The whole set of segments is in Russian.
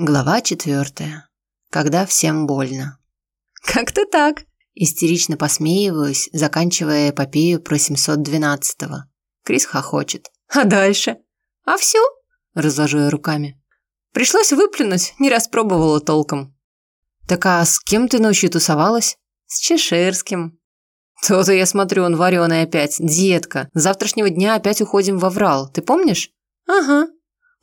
Глава четвертая. Когда всем больно. «Как-то так!» Истерично посмеиваюсь, заканчивая эпопею про 712-го. Крис хохочет. «А дальше?» «А все?» Разложу я руками. «Пришлось выплюнуть, не распробовала толком». «Так а с кем ты ночью тусовалась?» «С Чеширским». «То-то я смотрю, он вареный опять. Детка, с завтрашнего дня опять уходим во Врал. Ты помнишь?» «Ага».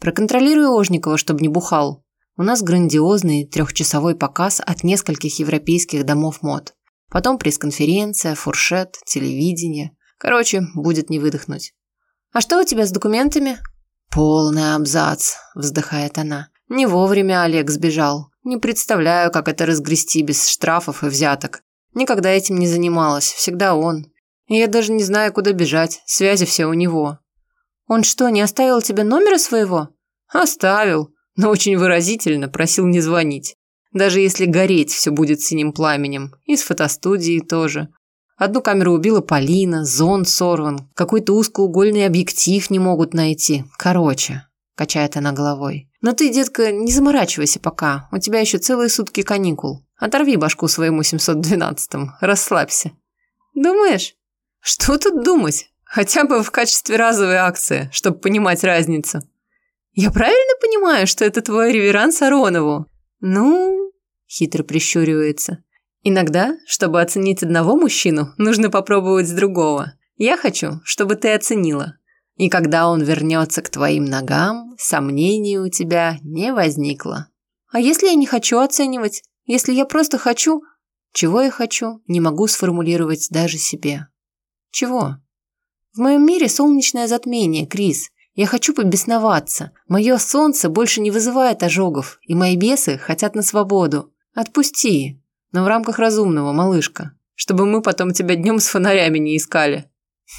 «Проконтролируй Ожникова, чтобы не бухал. У нас грандиозный трехчасовой показ от нескольких европейских домов мод. Потом пресс-конференция, фуршет, телевидение. Короче, будет не выдохнуть. «А что у тебя с документами?» «Полный абзац», – вздыхает она. «Не вовремя Олег сбежал. Не представляю, как это разгрести без штрафов и взяток. Никогда этим не занималась, всегда он. И я даже не знаю, куда бежать, связи все у него». «Он что, не оставил тебе номера своего?» «Оставил но очень выразительно просил не звонить. Даже если гореть все будет синим пламенем. И с фотостудией тоже. Одну камеру убила Полина, зон сорван, какой-то узкоугольный объектив не могут найти. Короче, качает она головой. Но ты, детка, не заморачивайся пока, у тебя еще целые сутки каникул. Оторви башку своему 712-му, расслабься. Думаешь? Что тут думать? Хотя бы в качестве разовой акции, чтобы понимать разницу. «Я правильно понимаю, что это твой реверанс Аронову?» «Ну...» – хитро прищуривается. «Иногда, чтобы оценить одного мужчину, нужно попробовать с другого. Я хочу, чтобы ты оценила. И когда он вернется к твоим ногам, сомнений у тебя не возникло». «А если я не хочу оценивать? Если я просто хочу...» «Чего я хочу, не могу сформулировать даже себе». «Чего?» «В моем мире солнечное затмение, Крис. Я хочу побесноваться. Мое солнце больше не вызывает ожогов, и мои бесы хотят на свободу. Отпусти. Но в рамках разумного, малышка. Чтобы мы потом тебя днем с фонарями не искали.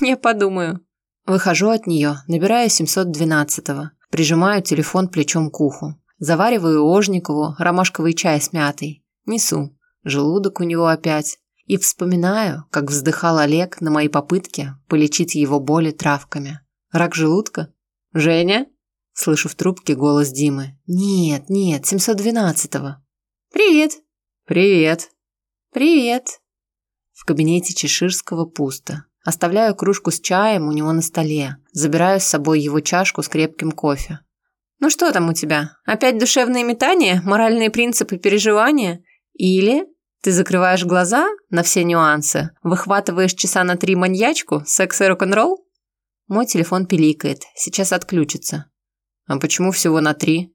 Я подумаю. Выхожу от нее, набираю 712-го. Прижимаю телефон плечом к уху. Завариваю Ожникову ромашковый чай с мятой. Несу. Желудок у него опять. И вспоминаю, как вздыхал Олег на мои попытки полечить его боли травками. Рак желудка? «Женя?» Слышу в трубке голос Димы. «Нет, нет, 712-го». «Привет». «Привет». «Привет». В кабинете Чеширского пусто. Оставляю кружку с чаем у него на столе. Забираю с собой его чашку с крепким кофе. «Ну что там у тебя? Опять душевные метания, моральные принципы переживания? Или ты закрываешь глаза на все нюансы, выхватываешь часа на три маньячку, секс и рок-н-ролл? Мой телефон пиликает, сейчас отключится. А почему всего на три?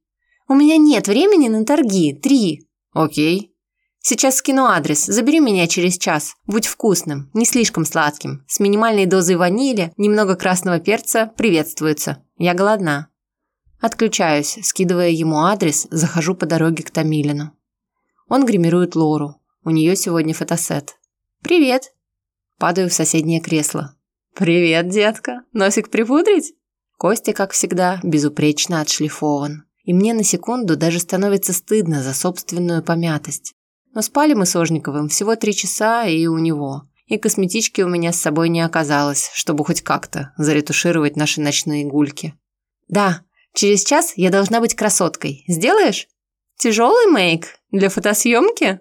У меня нет времени на торги, три. Окей. Сейчас скину адрес, забери меня через час. Будь вкусным, не слишком сладким. С минимальной дозой ванили, немного красного перца, приветствуется. Я голодна. Отключаюсь, скидывая ему адрес, захожу по дороге к Тамилину. Он гримирует Лору. У нее сегодня фотосет. «Привет!» Падаю в соседнее кресло. «Привет, детка. Носик припудрить?» Костя, как всегда, безупречно отшлифован. И мне на секунду даже становится стыдно за собственную помятость. Но спали мы с Ожниковым всего три часа и у него. И косметички у меня с собой не оказалось, чтобы хоть как-то заретушировать наши ночные гульки. «Да, через час я должна быть красоткой. Сделаешь? Тяжелый мейк? Для фотосъемки?»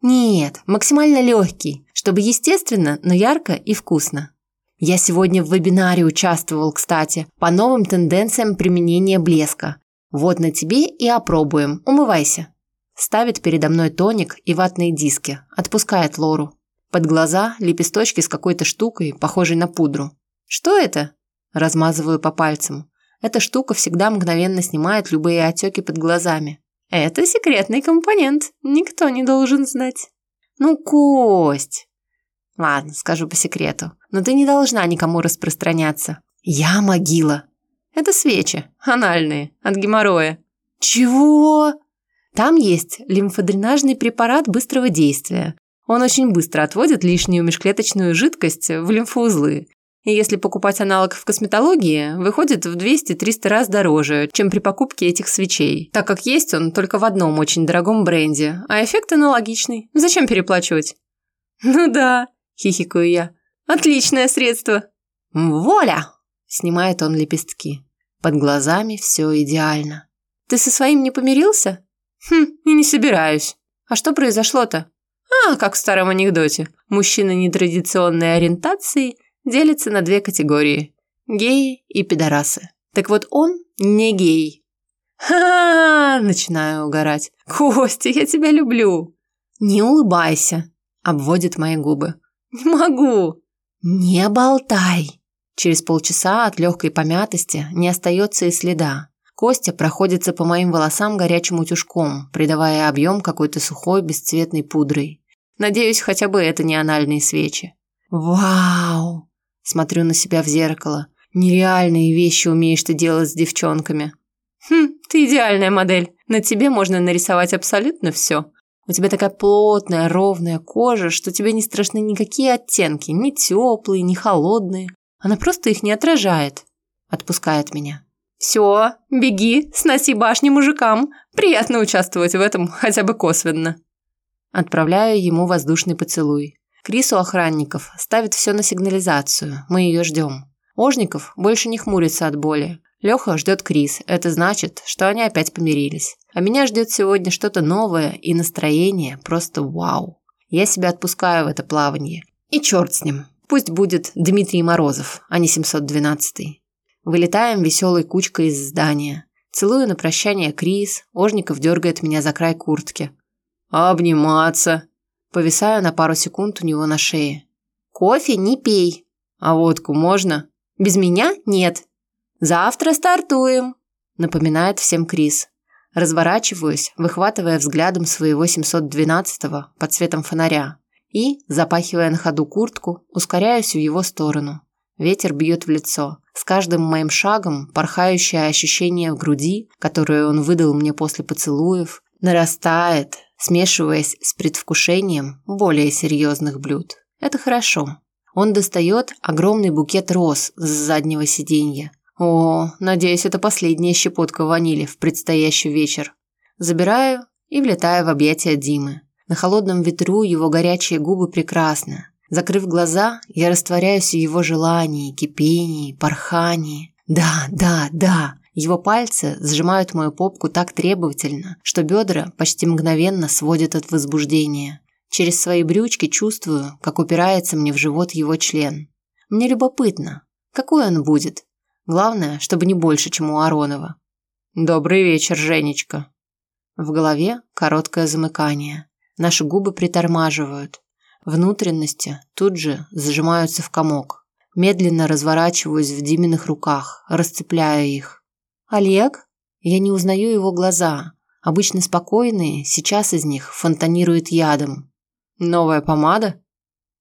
«Нет, максимально легкий, чтобы естественно, но ярко и вкусно». Я сегодня в вебинаре участвовал, кстати, по новым тенденциям применения блеска. Вот на тебе и опробуем. Умывайся. Ставит передо мной тоник и ватные диски. Отпускает Лору. Под глаза лепесточки с какой-то штукой, похожей на пудру. Что это? Размазываю по пальцам. Эта штука всегда мгновенно снимает любые отеки под глазами. Это секретный компонент. Никто не должен знать. Ну, Кость! Ладно, скажу по секрету. Но ты не должна никому распространяться. Я могила. Это свечи. Анальные. От геморроя. Чего? Там есть лимфодренажный препарат быстрого действия. Он очень быстро отводит лишнюю межклеточную жидкость в лимфоузлы. И если покупать аналог в косметологии, выходит в 200-300 раз дороже, чем при покупке этих свечей, так как есть он только в одном очень дорогом бренде, а эффект аналогичный. Зачем переплачивать? Ну да, хихикаю я. Отличное средство. Воля! Снимает он лепестки. Под глазами все идеально. Ты со своим не помирился? Хм, и не собираюсь. А что произошло-то? А, как в старом анекдоте. Мужчина нетрадиционной ориентации делится на две категории. Геи и пидорасы. Так вот он не гей. Ха, -ха, -ха начинаю угорать. Костя, я тебя люблю. Не улыбайся, обводит мои губы. Не могу. Не болтай. Через полчаса от легкой помятости не остается и следа. Костя проходится по моим волосам горячим утюжком, придавая объем какой-то сухой бесцветной пудрой. Надеюсь, хотя бы это не анальные свечи. Вау! Смотрю на себя в зеркало. Нереальные вещи умеешь ты делать с девчонками. Хм, ты идеальная модель. На тебе можно нарисовать абсолютно все. У тебя такая плотная, ровная кожа, что тебе не страшны никакие оттенки, ни теплые, ни холодные. Она просто их не отражает. Отпускает меня. Все, беги, сноси башни мужикам. Приятно участвовать в этом хотя бы косвенно. Отправляю ему воздушный поцелуй. Крису охранников ставит все на сигнализацию. Мы ее ждем. Ожников больше не хмурится от боли. Леха ждет Крис. Это значит, что они опять помирились. А меня ждет сегодня что-то новое и настроение просто вау. Я себя отпускаю в это плавание. И черт с ним. Пусть будет Дмитрий Морозов, а не 712. Вылетаем веселой кучкой из здания. Целую на прощание Крис, Ожников дергает меня за край куртки. «Обниматься!» Повисаю на пару секунд у него на шее. «Кофе не пей!» «А водку можно?» «Без меня нет!» «Завтра стартуем!» Напоминает всем Крис. Разворачиваюсь, выхватывая взглядом своего 712-го под цветом фонаря и, запахивая на ходу куртку, ускоряюсь в его сторону. Ветер бьет в лицо. С каждым моим шагом порхающее ощущение в груди, которое он выдал мне после поцелуев, нарастает, смешиваясь с предвкушением более серьезных блюд. Это хорошо. Он достает огромный букет роз с заднего сиденья. О, надеюсь, это последняя щепотка ванили в предстоящий вечер. Забираю и влетаю в объятия Димы. На холодном ветру его горячие губы прекрасны. Закрыв глаза, я растворяюсь в его желании, кипении, порхании. Да, да, да. Его пальцы сжимают мою попку так требовательно, что бедра почти мгновенно сводят от возбуждения. Через свои брючки чувствую, как упирается мне в живот его член. Мне любопытно, какой он будет. Главное, чтобы не больше, чем у Аронова. «Добрый вечер, Женечка». В голове короткое замыкание. Наши губы притормаживают. Внутренности тут же сжимаются в комок. Медленно разворачиваюсь в Диминых руках, расцепляю их. «Олег?» Я не узнаю его глаза. Обычно спокойные, сейчас из них фонтанирует ядом. «Новая помада?»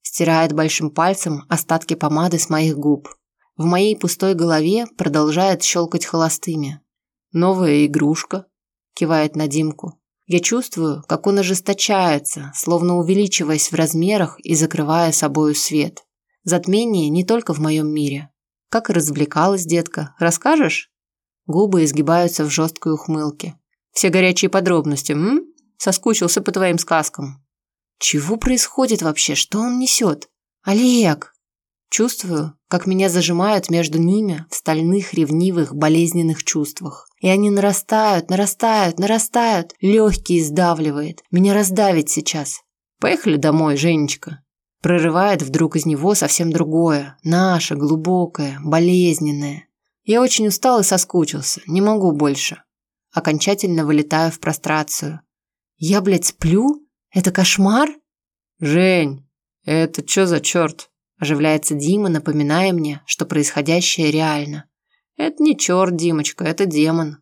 Стирает большим пальцем остатки помады с моих губ. В моей пустой голове продолжает щелкать холостыми. «Новая игрушка?» Кивает на Димку. Я чувствую, как он ожесточается, словно увеличиваясь в размерах и закрывая собою свет. Затмение не только в моем мире. Как развлекалась детка, расскажешь? Губы изгибаются в жесткой ухмылке. Все горячие подробности, м? Соскучился по твоим сказкам. Чего происходит вообще? Что он несет? Олег! Чувствую, как меня зажимают между ними в стальных, ревнивых, болезненных чувствах. И они нарастают, нарастают, нарастают. Легкий сдавливает. Меня раздавит сейчас. Поехали домой, Женечка. Прорывает вдруг из него совсем другое. Наше, глубокое, болезненное. Я очень устал и соскучился. Не могу больше. Окончательно вылетаю в прострацию. Я, блядь, сплю? Это кошмар? Жень, это что за черт? Оживляется Дима, напоминая мне, что происходящее реально. Это не черт, Димочка, это демон.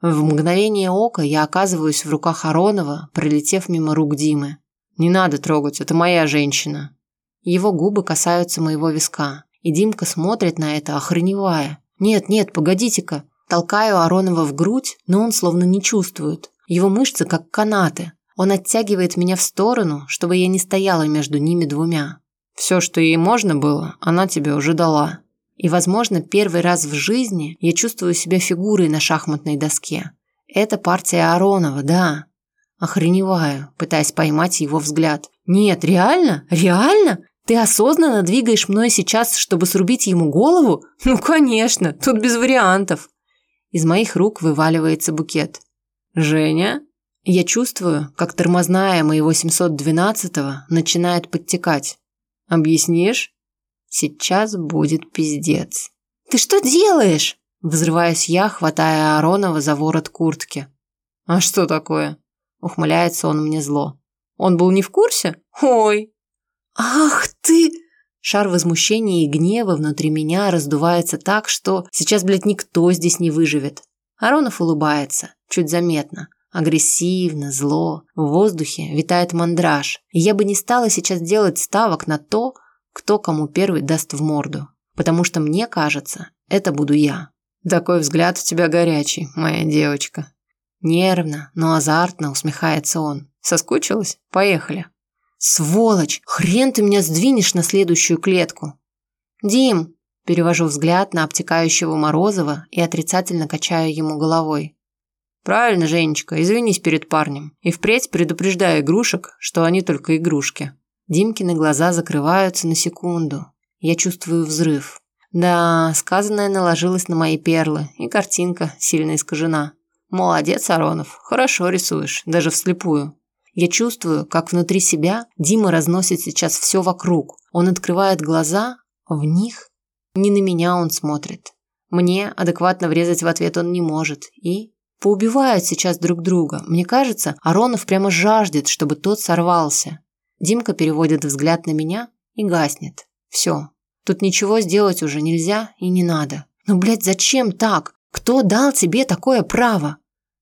В мгновение ока я оказываюсь в руках Аронова, пролетев мимо рук Димы. Не надо трогать, это моя женщина. Его губы касаются моего виска, и Димка смотрит на это, охреневая. Нет, нет, погодите-ка. Толкаю Аронова в грудь, но он словно не чувствует. Его мышцы как канаты. Он оттягивает меня в сторону, чтобы я не стояла между ними двумя. Все, что ей можно было, она тебе уже дала. И, возможно, первый раз в жизни я чувствую себя фигурой на шахматной доске. Это партия Аронова, да. Охреневаю, пытаясь поймать его взгляд. Нет, реально? Реально? Ты осознанно двигаешь мной сейчас, чтобы срубить ему голову? Ну, конечно, тут без вариантов. Из моих рук вываливается букет. Женя? Я чувствую, как тормозная моего 712-го начинает подтекать. Объяснишь? Сейчас будет пиздец. Ты что делаешь? Взрываюсь я, хватая Аронова за ворот куртки. А что такое? Ухмыляется он мне зло. Он был не в курсе? Ой. Ах ты! Шар возмущения и гнева внутри меня раздувается так, что сейчас, блядь, никто здесь не выживет. Аронов улыбается, чуть заметно. Агрессивно, зло. В воздухе витает мандраж. И я бы не стала сейчас делать ставок на то, кто кому первый даст в морду. Потому что мне кажется, это буду я. Такой взгляд у тебя горячий, моя девочка. Нервно, но азартно усмехается он. Соскучилась? Поехали. «Сволочь! Хрен ты меня сдвинешь на следующую клетку!» «Дим!» – перевожу взгляд на обтекающего Морозова и отрицательно качаю ему головой. «Правильно, Женечка, извинись перед парнем. И впредь предупреждай игрушек, что они только игрушки». Димкины глаза закрываются на секунду. Я чувствую взрыв. Да, сказанное наложилось на мои перлы, и картинка сильно искажена. Молодец, Аронов, хорошо рисуешь, даже вслепую. Я чувствую, как внутри себя Дима разносит сейчас все вокруг. Он открывает глаза, в них не на меня он смотрит. Мне адекватно врезать в ответ он не может. И поубивают сейчас друг друга. Мне кажется, Аронов прямо жаждет, чтобы тот сорвался. Димка переводит взгляд на меня и гаснет. Все. Тут ничего сделать уже нельзя и не надо. Но, блядь, зачем так? Кто дал тебе такое право?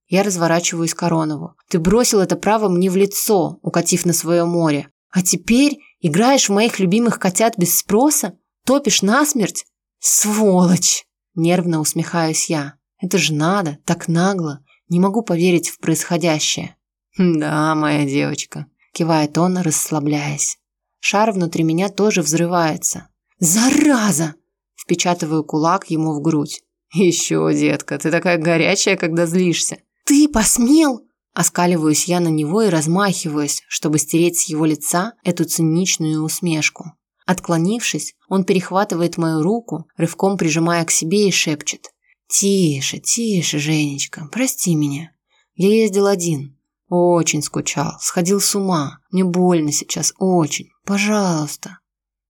Я разворачиваюсь к Аронову. Ты бросил это право мне в лицо, укатив на свое море. А теперь играешь в моих любимых котят без спроса? Топишь насмерть? Сволочь! Нервно усмехаюсь я. Это же надо, так нагло. Не могу поверить в происходящее. Да, моя девочка, кивает он, расслабляясь. Шар внутри меня тоже взрывается. Зараза! Впечатываю кулак ему в грудь. Еще, детка, ты такая горячая, когда злишься. «Ты посмел?» Оскаливаюсь я на него и размахиваюсь, чтобы стереть с его лица эту циничную усмешку. Отклонившись, он перехватывает мою руку, рывком прижимая к себе и шепчет. «Тише, тише, Женечка, прости меня. Я ездил один. Очень скучал, сходил с ума. Мне больно сейчас, очень. Пожалуйста».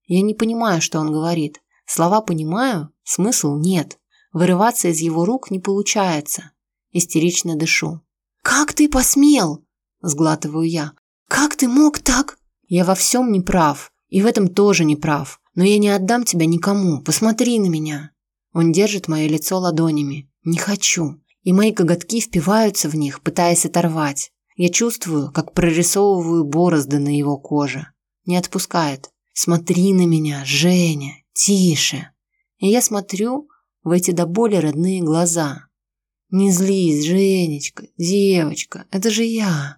Я не понимаю, что он говорит. Слова понимаю, смысл нет. Вырываться из его рук не получается. Истерично дышу. «Как ты посмел?» – сглатываю я. «Как ты мог так?» «Я во всем не прав, и в этом тоже не прав. Но я не отдам тебя никому. Посмотри на меня». Он держит мое лицо ладонями. «Не хочу». И мои коготки впиваются в них, пытаясь оторвать. Я чувствую, как прорисовываю борозды на его коже. Не отпускает. «Смотри на меня, Женя, тише». И я смотрю в эти до боли родные глаза. «Не злись, Женечка, девочка, это же я!»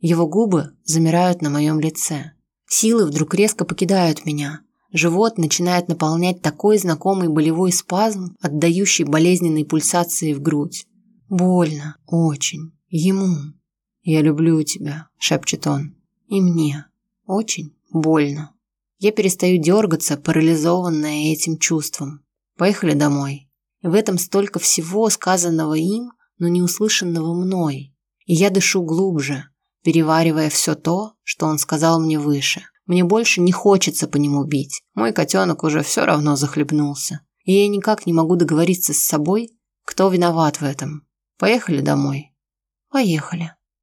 Его губы замирают на моем лице. Силы вдруг резко покидают меня. Живот начинает наполнять такой знакомый болевой спазм, отдающий болезненной пульсации в грудь. Больно, очень. Ему. «Я люблю тебя», – шепчет он. «И мне. Очень больно». Я перестаю дергаться, парализованная этим чувством. Поехали домой. В этом столько всего сказанного им, но не услышанного мной. И я дышу глубже, переваривая все то, что он сказал мне выше. Мне больше не хочется по нему бить. Мой котенок уже все равно захлебнулся. И я никак не могу договориться с собой, кто виноват в этом. Поехали домой. Поехали.